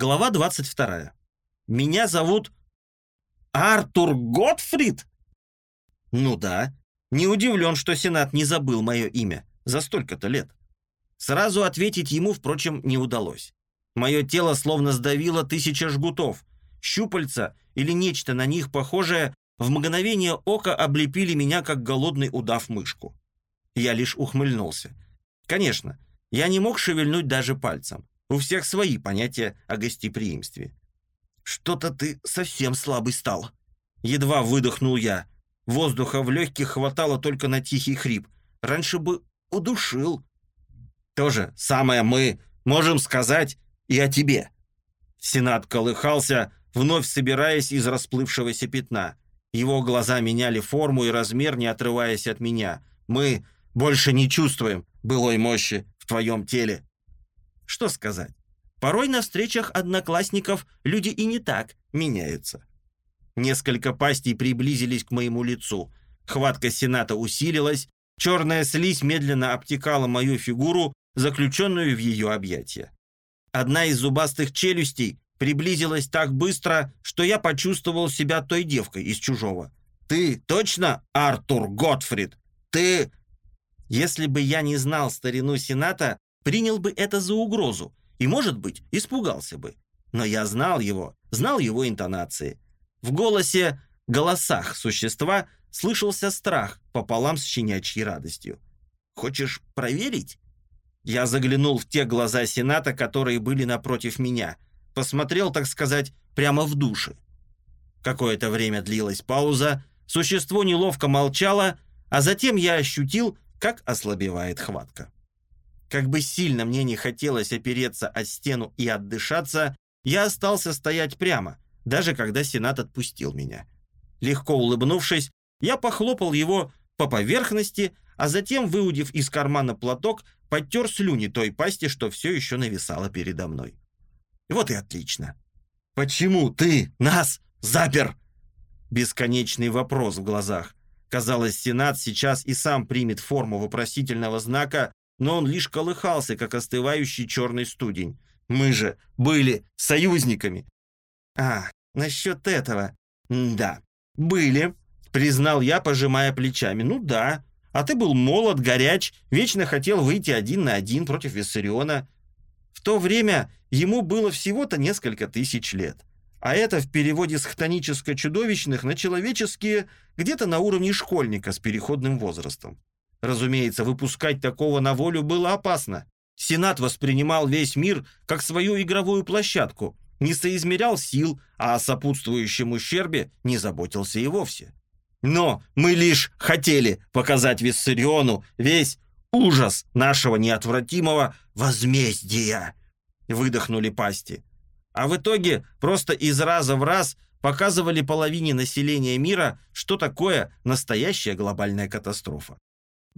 Глава 22. Меня зовут Артур Готфрид? Ну да. Не удивлен, что Сенат не забыл мое имя за столько-то лет. Сразу ответить ему, впрочем, не удалось. Мое тело словно сдавило тысяча жгутов. Щупальца или нечто на них похожее в мгновение ока облепили меня, как голодный удав мышку. Я лишь ухмыльнулся. Конечно, я не мог шевельнуть даже пальцем. У всех свои понятия о гостеприимстве. «Что-то ты совсем слабый стал». Едва выдохнул я. Воздуха в легких хватало только на тихий хрип. Раньше бы удушил. То же самое мы можем сказать и о тебе. Сенат колыхался, вновь собираясь из расплывшегося пятна. Его глаза меняли форму и размер, не отрываясь от меня. Мы больше не чувствуем былой мощи в твоем теле. Что сказать? Порой на встречах одноклассников люди и не так меняются. Несколько пастей приблизились к моему лицу. Хватка Сената усилилась, черная слизь медленно обтекала мою фигуру, заключенную в ее объятия. Одна из зубастых челюстей приблизилась так быстро, что я почувствовал себя той девкой из чужого. «Ты точно Артур Готфрид? Ты...» Если бы я не знал старину Сената, принял бы это за угрозу и, может быть, испугался бы. Но я знал его, знал его интонации. В голосе, голосах существа слышался страх пополам с щенячьей радостью. «Хочешь проверить?» Я заглянул в те глаза Сената, которые были напротив меня. Посмотрел, так сказать, прямо в души. Какое-то время длилась пауза, существо неловко молчало, а затем я ощутил, как ослабевает хватка. Как бы сильно мне не хотелось опереться о стену и отдышаться, я остался стоять прямо, даже когда Сенат отпустил меня. Легко улыбнувшись, я похлопал его по поверхности, а затем, выудив из кармана платок, подтер слюни той пасти, что все еще нависала передо мной. Вот и отлично. «Почему ты нас запер?» Бесконечный вопрос в глазах. Казалось, Сенат сейчас и сам примет форму вопросительного знака, но он лишь колыхался, как остывающий черный студень. Мы же были союзниками. А, насчет этого. Да, были, признал я, пожимая плечами. Ну да, а ты был молод, горяч, вечно хотел выйти один на один против Виссариона. В то время ему было всего-то несколько тысяч лет. А это в переводе с хтоническо-чудовищных на человеческие где-то на уровне школьника с переходным возрастом. Разумеется, выпускать такого на волю было опасно. Сенат воспринимал весь мир как свою игровую площадку, не соизмерял сил, а о сопутствующем ущербе не заботился и вовсе. Но мы лишь хотели показать Виссариону весь ужас нашего неотвратимого возмездия. Выдохнули пасти а в итоге просто из раза в раз показывали половине населения мира, что такое настоящая глобальная катастрофа.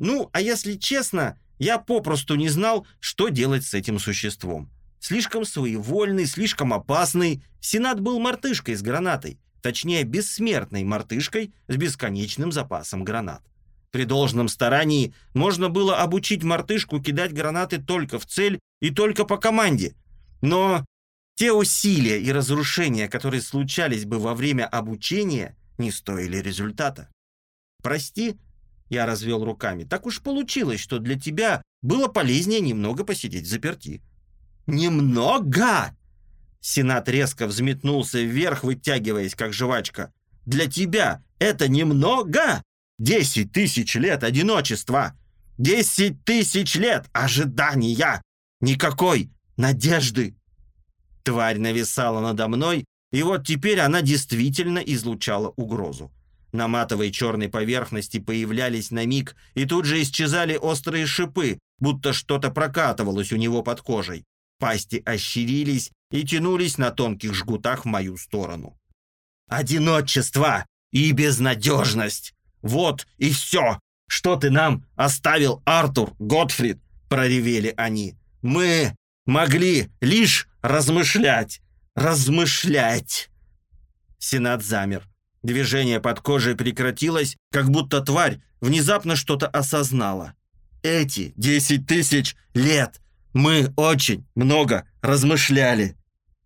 Ну, а если честно, я попросту не знал, что делать с этим существом. Слишком своевольный, слишком опасный. Сенат был мартышкой с гранатой. Точнее, бессмертной мартышкой с бесконечным запасом гранат. При должном старании можно было обучить мартышку кидать гранаты только в цель и только по команде. Но те усилия и разрушения, которые случались бы во время обучения, не стоили результата. «Прости», — я развел руками, — «так уж получилось, что для тебя было полезнее немного посидеть заперти». «Немного!» Сенат резко взметнулся вверх, вытягиваясь, как жвачка. «Для тебя это немного? Десять тысяч лет одиночества! Десять тысяч лет ожидания! Никакой надежды!» Тварь нависала надо мной, и вот теперь она действительно излучала угрозу. На матовой черной поверхности появлялись на миг, и тут же исчезали острые шипы, будто что-то прокатывалось у него под кожей. Пасти ощерились и тянулись на тонких жгутах в мою сторону. «Одиночество и безнадежность! Вот и все, что ты нам оставил, Артур Готфрид!» — проревели они. «Мы могли лишь размышлять, размышлять. Сенат замер. Движение под кожей прекратилось, как будто тварь внезапно что-то осознала. Эти десять тысяч лет мы очень много размышляли.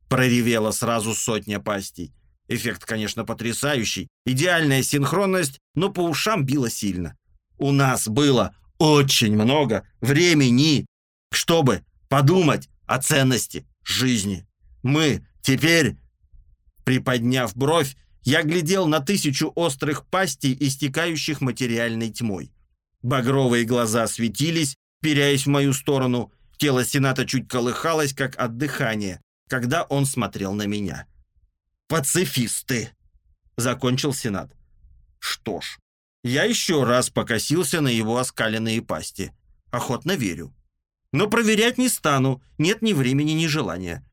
проревела сразу сотня пастей. Эффект, конечно, потрясающий. Идеальная синхронность, но по ушам било сильно. У нас было очень много времени, чтобы подумать о ценности жизни. Мы теперь, приподняв бровь, я глядел на тысячу острых пастей, истекающих материальной тьмой. Багровые глаза светились, перяясь в мою сторону. Тело Сената чуть колыхалось, как от дыхания, когда он смотрел на меня. «Пацифисты!» — закончил Сенат. Что ж, я еще раз покосился на его оскаленные пасти. Охотно верю. Но проверять не стану, нет ни времени, ни желания.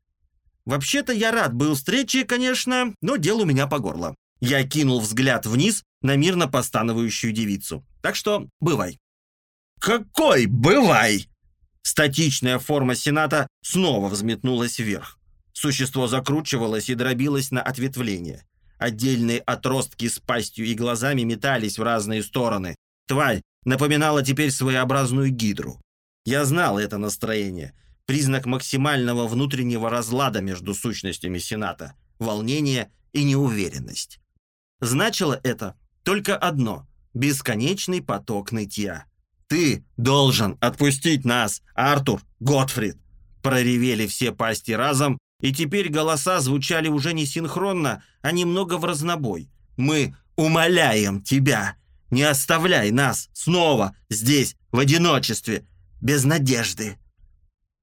Вообще-то я рад был встрече, конечно, но дел у меня по горло. Я кинул взгляд вниз на мирно постановающую девицу. Так что бывай. «Какой бывай?» Статичная форма Сената снова взметнулась вверх. Существо закручивалось и дробилось на ответвления. Отдельные отростки с пастью и глазами метались в разные стороны. Тварь напоминала теперь своеобразную гидру. Я знал это настроение. Признак максимального внутреннего разлада между сущностями Сената. Волнение и неуверенность. Значило это только одно – бесконечный поток нытья. «Ты должен отпустить нас, Артур Готфрид!» Проревели все пасти разом, и теперь голоса звучали уже не синхронно, а немного в разнобой. «Мы умоляем тебя, не оставляй нас снова здесь, в одиночестве, без надежды!»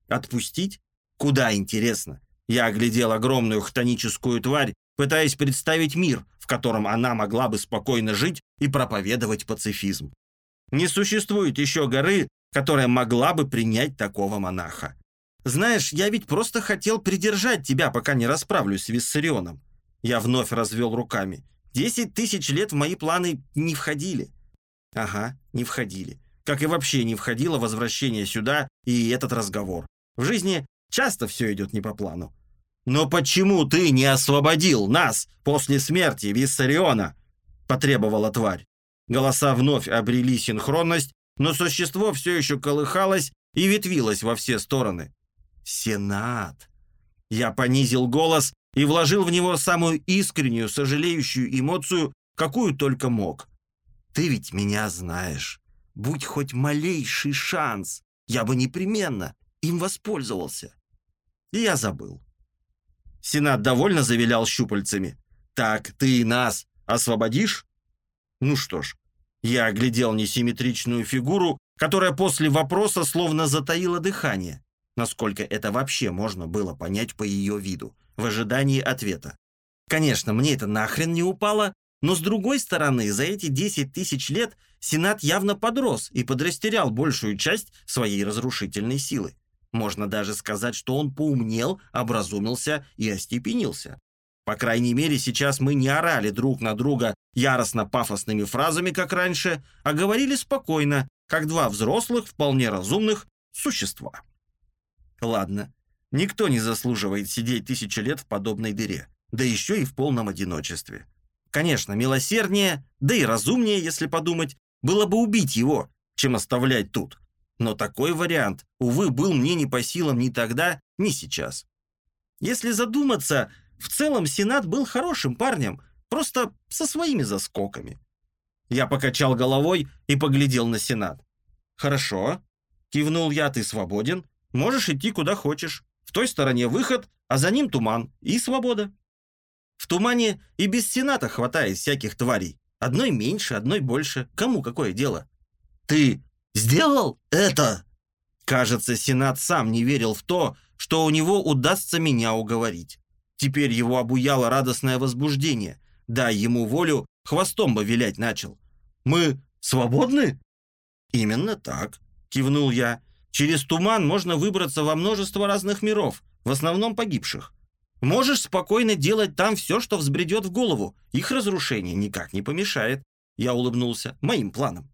«Отпустить? Куда, интересно?» Я оглядел огромную хтоническую тварь, пытаясь представить мир, в котором она могла бы спокойно жить и проповедовать пацифизм. Не существует еще горы, которая могла бы принять такого монаха. Знаешь, я ведь просто хотел придержать тебя, пока не расправлюсь с Виссарионом. Я вновь развел руками. Десять тысяч лет в мои планы не входили. Ага, не входили. Как и вообще не входило возвращение сюда и этот разговор. В жизни часто все идет не по плану. «Но почему ты не освободил нас после смерти Виссариона?» – потребовала тварь. Голоса вновь обрели синхронность, но существо все еще колыхалось и ветвилось во все стороны. Сенат. Я понизил голос и вложил в него самую искреннюю, сожалеющую эмоцию, какую только мог. Ты ведь меня знаешь. Будь хоть малейший шанс, я бы непременно им воспользовался. И я забыл. Сенат довольно завилял щупальцами. «Так ты нас освободишь?» Ну что ж, я оглядел несимметричную фигуру, которая после вопроса словно затаила дыхание насколько это вообще можно было понять по ее виду, в ожидании ответа. Конечно, мне это нахрен не упало, но с другой стороны, за эти 10 тысяч лет Сенат явно подрос и подрастерял большую часть своей разрушительной силы. Можно даже сказать, что он поумнел, образумился и остепенился. По крайней мере, сейчас мы не орали друг на друга яростно-пафосными фразами, как раньше, а говорили спокойно, как два взрослых, вполне разумных существа. Ладно, никто не заслуживает сидеть тысячи лет в подобной дыре, да еще и в полном одиночестве. Конечно, милосерднее, да и разумнее, если подумать, было бы убить его, чем оставлять тут. Но такой вариант, увы, был мне не по силам ни тогда, ни сейчас. Если задуматься, в целом Сенат был хорошим парнем, просто со своими заскоками. Я покачал головой и поглядел на Сенат. «Хорошо», — кивнул я, — «ты свободен. Можешь идти куда хочешь. В той стороне выход, а за ним туман и свобода. В тумане и без сената хватает всяких тварей. Одной меньше, одной больше. Кому какое дело? Ты сделал это? Кажется, сенат сам не верил в то, что у него удастся меня уговорить. Теперь его обуяло радостное возбуждение. Дай ему волю, хвостом бы вилять начал. «Мы свободны?» «Именно так», — кивнул я. Через туман можно выбраться во множество разных миров, в основном погибших. Можешь спокойно делать там все, что взбредет в голову. Их разрушение никак не помешает. Я улыбнулся моим планам.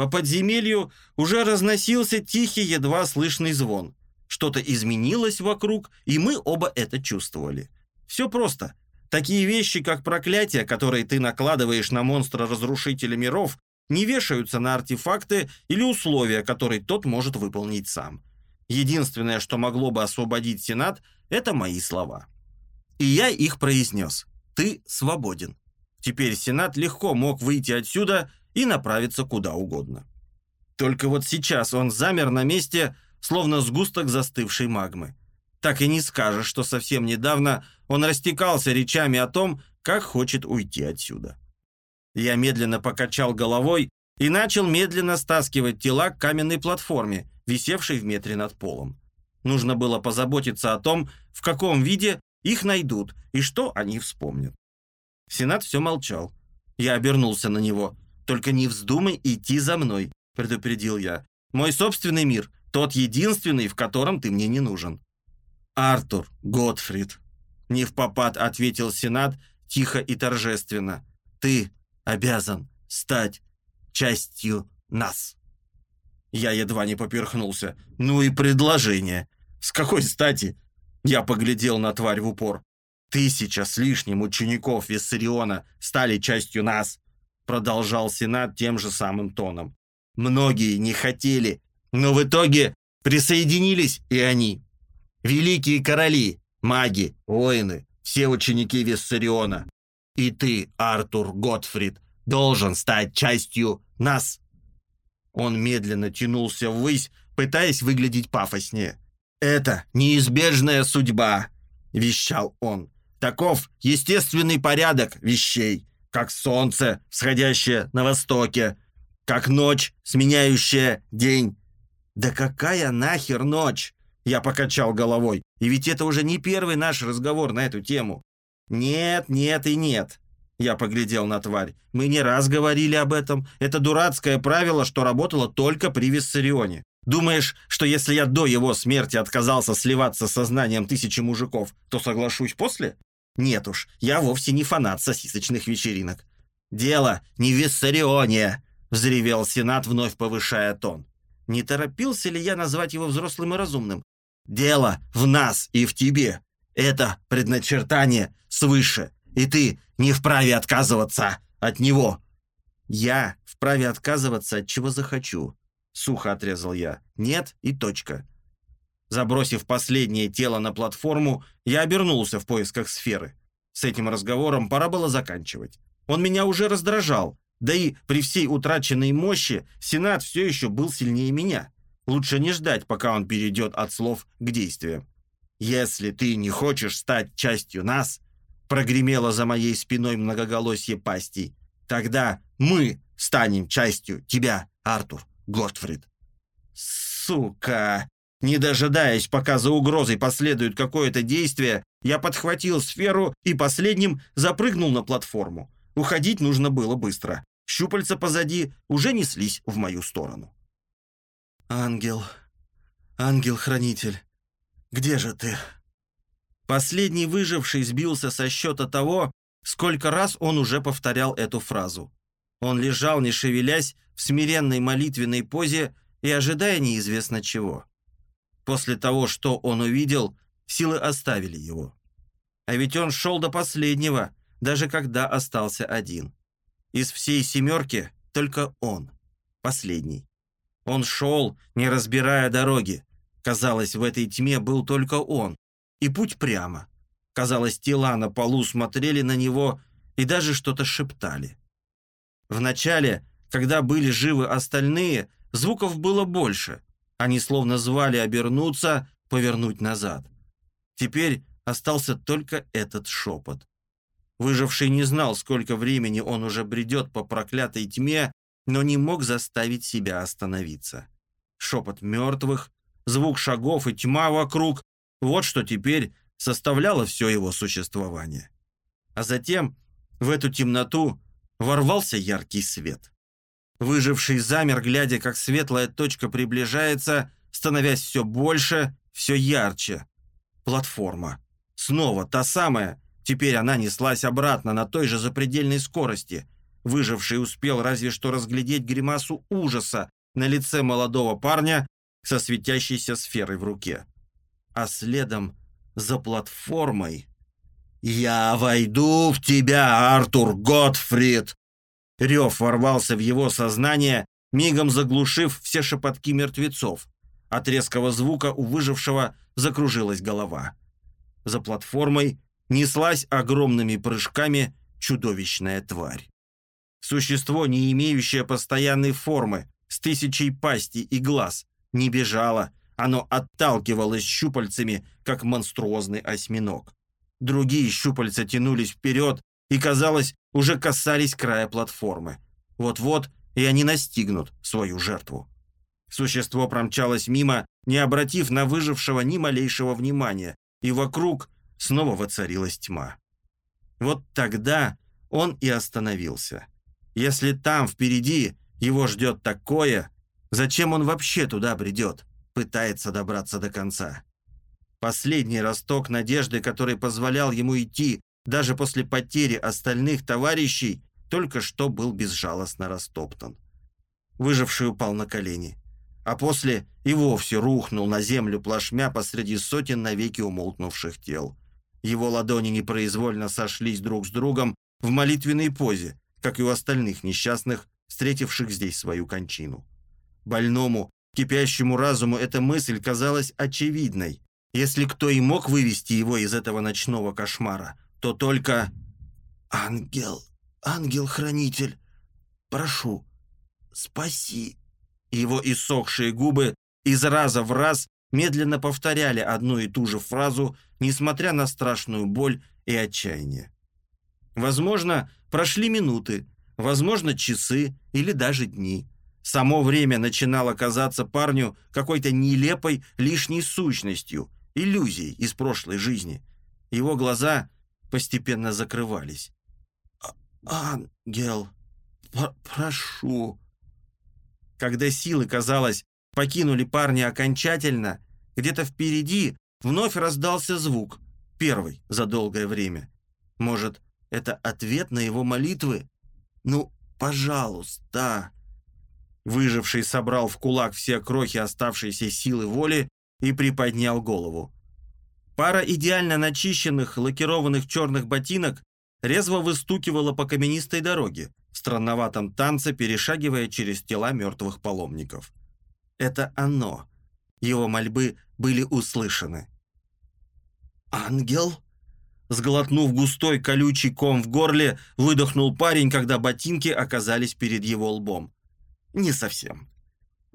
По подземелью уже разносился тихий, едва слышный звон. Что-то изменилось вокруг, и мы оба это чувствовали. Все просто. Такие вещи, как проклятие, которые ты накладываешь на монстра-разрушителя миров, не вешаются на артефакты или условия, которые тот может выполнить сам. Единственное, что могло бы освободить Сенат, это мои слова. И я их произнес. Ты свободен. Теперь Сенат легко мог выйти отсюда и направиться куда угодно. Только вот сейчас он замер на месте, словно сгусток застывшей магмы. Так и не скажешь, что совсем недавно он растекался речами о том, как хочет уйти отсюда. Я медленно покачал головой и начал медленно стаскивать тела к каменной платформе, висевшей в метре над полом. Нужно было позаботиться о том, в каком виде их найдут и что они вспомнят. Сенат все молчал. Я обернулся на него. «Только не вздумай идти за мной», — предупредил я. «Мой собственный мир, тот единственный, в котором ты мне не нужен». «Артур Готфрид», — не в попад ответил Сенат тихо и торжественно. «Ты обязан стать частью нас». Я едва не поперхнулся. «Ну и предложение. С какой стати?» Я поглядел на тварь в упор. «Тысяча с лишним учеников Виссариона стали частью нас», продолжал Сенат тем же самым тоном. «Многие не хотели, но в итоге присоединились и они. Великие короли, маги, воины, все ученики Виссариона. И ты, Артур Готфрид, должен стать частью нас». Он медленно тянулся ввысь, пытаясь выглядеть пафоснее. «Это неизбежная судьба», — вещал он. «Таков естественный порядок вещей, как солнце, всходящее на востоке, как ночь, сменяющая день». «Да какая нахер ночь?» Я покачал головой. И ведь это уже не первый наш разговор на эту тему. «Нет, нет и нет», — я поглядел на тварь. «Мы не раз говорили об этом. Это дурацкое правило, что работало только при Виссарионе. Думаешь, что если я до его смерти отказался сливаться с сознанием тысячи мужиков, то соглашусь после? Нет уж, я вовсе не фанат сосисочных вечеринок. «Дело не Виссарионе!» — взревел Сенат, вновь повышая тон. Не торопился ли я назвать его взрослым и разумным? «Дело в нас и в тебе. Это предначертание свыше, и ты не вправе отказываться от него». «Я вправе отказываться от чего захочу», — сухо отрезал я. «Нет и точка». Забросив последнее тело на платформу, я обернулся в поисках сферы. С этим разговором пора было заканчивать. Он меня уже раздражал, да и при всей утраченной мощи Сенат все еще был сильнее меня. Лучше не ждать, пока он перейдет от слов к действиям. «Если ты не хочешь стать частью нас», прогремело за моей спиной многоголосье пастей, тогда мы станем частью тебя, Артур. Готфрид. Сука! Не дожидаясь, пока за угрозой последует какое-то действие, я подхватил сферу и последним запрыгнул на платформу. Уходить нужно было быстро. Щупальца позади уже неслись в мою сторону. «Ангел, ангел-хранитель, где же ты?» Последний выживший сбился со счета того, сколько раз он уже повторял эту фразу. Он лежал, не шевелясь, в смиренной молитвенной позе и ожидая неизвестно чего. После того, что он увидел, силы оставили его. А ведь он шел до последнего, даже когда остался один. Из всей семерки только он, последний. Он шел, не разбирая дороги. Казалось, в этой тьме был только он. И путь прямо. Казалось, тела на полу смотрели на него и даже что-то шептали. Вначале, когда были живы остальные, звуков было больше. Они словно звали обернуться, повернуть назад. Теперь остался только этот шепот. Выживший не знал, сколько времени он уже бредет по проклятой тьме, но не мог заставить себя остановиться. Шепот мертвых, звук шагов и тьма вокруг — вот что теперь составляло все его существование. А затем в эту темноту ворвался яркий свет. Выживший замер, глядя, как светлая точка приближается, становясь все больше, все ярче. Платформа. Снова та самая. Теперь она неслась обратно на той же запредельной скорости. Выживший успел разве что разглядеть гримасу ужаса на лице молодого парня со светящейся сферой в руке. А следом за платформой «Я войду в тебя, Артур Готфрид!» Рев ворвался в его сознание, мигом заглушив все шепотки мертвецов. От резкого звука у выжившего закружилась голова. За платформой неслась огромными прыжками чудовищная тварь. Существо, не имеющее постоянной формы, с тысячей пастей и глаз, не бежало, оно отталкивалось щупальцами, как монструозный осьминог. Другие щупальца тянулись вперед и, казалось, уже касались края платформы. Вот-вот и они настигнут свою жертву. Существо промчалось мимо, не обратив на выжившего ни малейшего внимания, и вокруг снова воцарилась тьма. Вот тогда он и остановился. Если там, впереди, его ждет такое, зачем он вообще туда придет? Пытается добраться до конца. Последний росток надежды, который позволял ему идти, даже после потери остальных товарищей, только что был безжалостно растоптан. Выживший упал на колени, а после и вовсе рухнул на землю плашмя посреди сотен навеки умолкнувших тел. Его ладони непроизвольно сошлись друг с другом в молитвенной позе, как и у остальных несчастных, встретивших здесь свою кончину. Больному, кипящему разуму эта мысль казалась очевидной. Если кто и мог вывести его из этого ночного кошмара, то только... «Ангел, ангел-хранитель, прошу, спаси». Его иссохшие губы из раза в раз медленно повторяли одну и ту же фразу, несмотря на страшную боль и отчаяние. Возможно, прошли минуты, возможно, часы или даже дни. Само время начинало казаться парню какой-то нелепой лишней сущностью, иллюзией из прошлой жизни. Его глаза постепенно закрывались. «А, «Ангел, прошу». Когда силы, казалось, покинули парня окончательно, где-то впереди вновь раздался звук, первый за долгое время. Может, это ответ на его молитвы? Ну, пожалуйста. Выживший собрал в кулак все крохи оставшейся силы воли и приподнял голову. Пара идеально начищенных, лакированных черных ботинок резво выстукивала по каменистой дороге, в странноватом танце перешагивая через тела мертвых паломников. Это оно. Его мольбы были услышаны. «Ангел?» Сглотнув густой колючий ком в горле, выдохнул парень, когда ботинки оказались перед его лбом. Не совсем.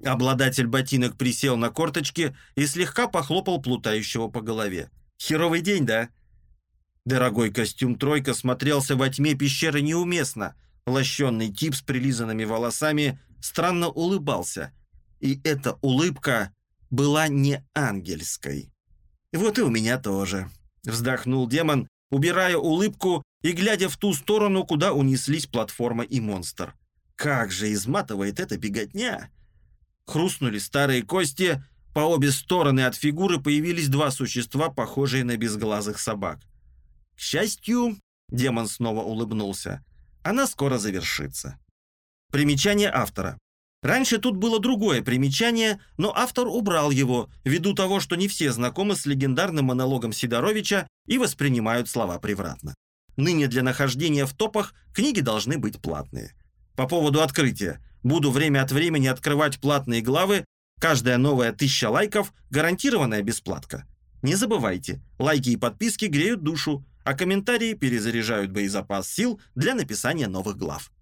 Обладатель ботинок присел на корточки и слегка похлопал плутающего по голове. «Херовый день, да?» Дорогой костюм «тройка» смотрелся во тьме пещеры неуместно. Лощенный тип с прилизанными волосами странно улыбался. И эта улыбка была не ангельской. «Вот и у меня тоже», Вздохнул демон, убирая улыбку и глядя в ту сторону, куда унеслись платформа и монстр. Как же изматывает эта беготня! Хрустнули старые кости, по обе стороны от фигуры появились два существа, похожие на безглазых собак. К счастью, демон снова улыбнулся, она скоро завершится. Примечание автора. Раньше тут было другое примечание, но автор убрал его, ввиду того, что не все знакомы с легендарным монологом Сидоровича и воспринимают слова превратно. Ныне для нахождения в топах книги должны быть платные. По поводу открытия. Буду время от времени открывать платные главы, каждая новая тысяча лайков – гарантированная бесплатка. Не забывайте, лайки и подписки греют душу, а комментарии перезаряжают боезапас сил для написания новых глав.